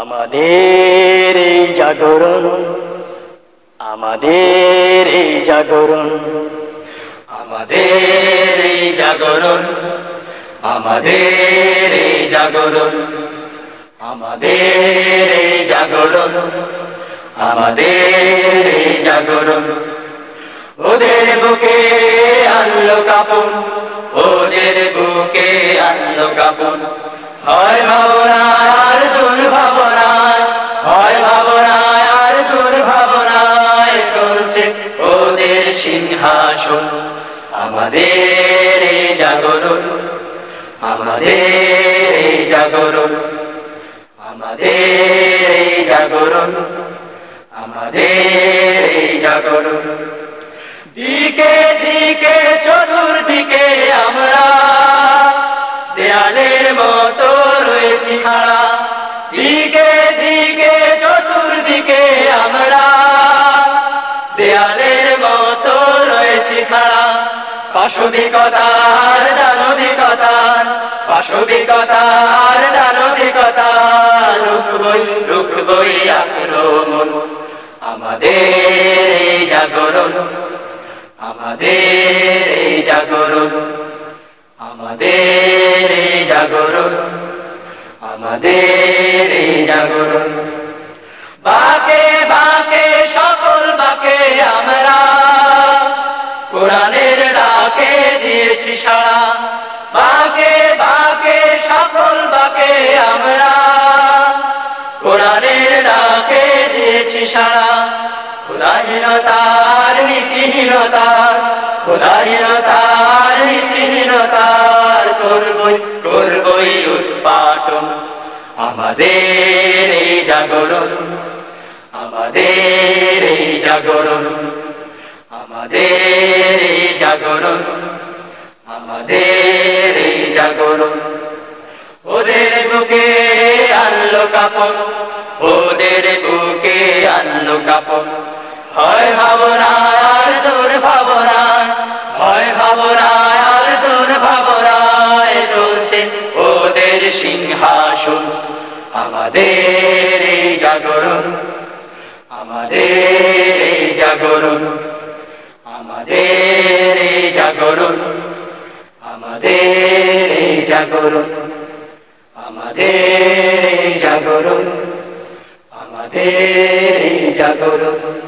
আমাদের এই জাগরণ, আমাদের এই জাগরণ, আমাদের এই জাগরণ, আমাদের এই জাগরণ, আমাদের এই জাগরণ, আমাদের এই জাগরণ। ওদের বুকে আনলো কাপন, ওদের বুকে আনলো কাপন। হয় আমাদের এই জাগরণ আমাদের এই জাগরণ আমাদের জাগরণ আমাদের জাগরণ। দিকে দিকে, চতুর্দিকে আমরা দেয়ালের মতো রয়েছি খাড়া। দিকে দিকে পাশবিকতার দানবিকতার পাশবিকতার দানবিকতার। রুখবই রুখবই আক্রমণ, আমাদের জাগরণ আমাদের জাগরণ আমাদের জাগরণ আমাদের জাগরণ। দিয়েছি সারা। ক্ষুদাহীনতার নীতিহীনতার ক্ষুদাহীনতার নীতিহীনতার করবই করবই উৎপাটন। আমাদের এই জাগরণ, আমাদের এই জাগরণ, আমাদের এই জাগরণ, আমাদের এই জাগরণ। ওদের বুকে আনলো কাপন, ওদের বুকে কাপন। হয় ভাবনায় আর দুর্ভাবনায়, হয় ভাবনায় আর দুর্ভাবনায় চলছে ওদের সিংহাসন। আমাদের এই জাগরণ, আমাদের এই জাগরণ, আমাদের এই জাগরণ, আমাদের এই জাগরণ, আমাদের এই জাগরণ, আমাদের জাগরণ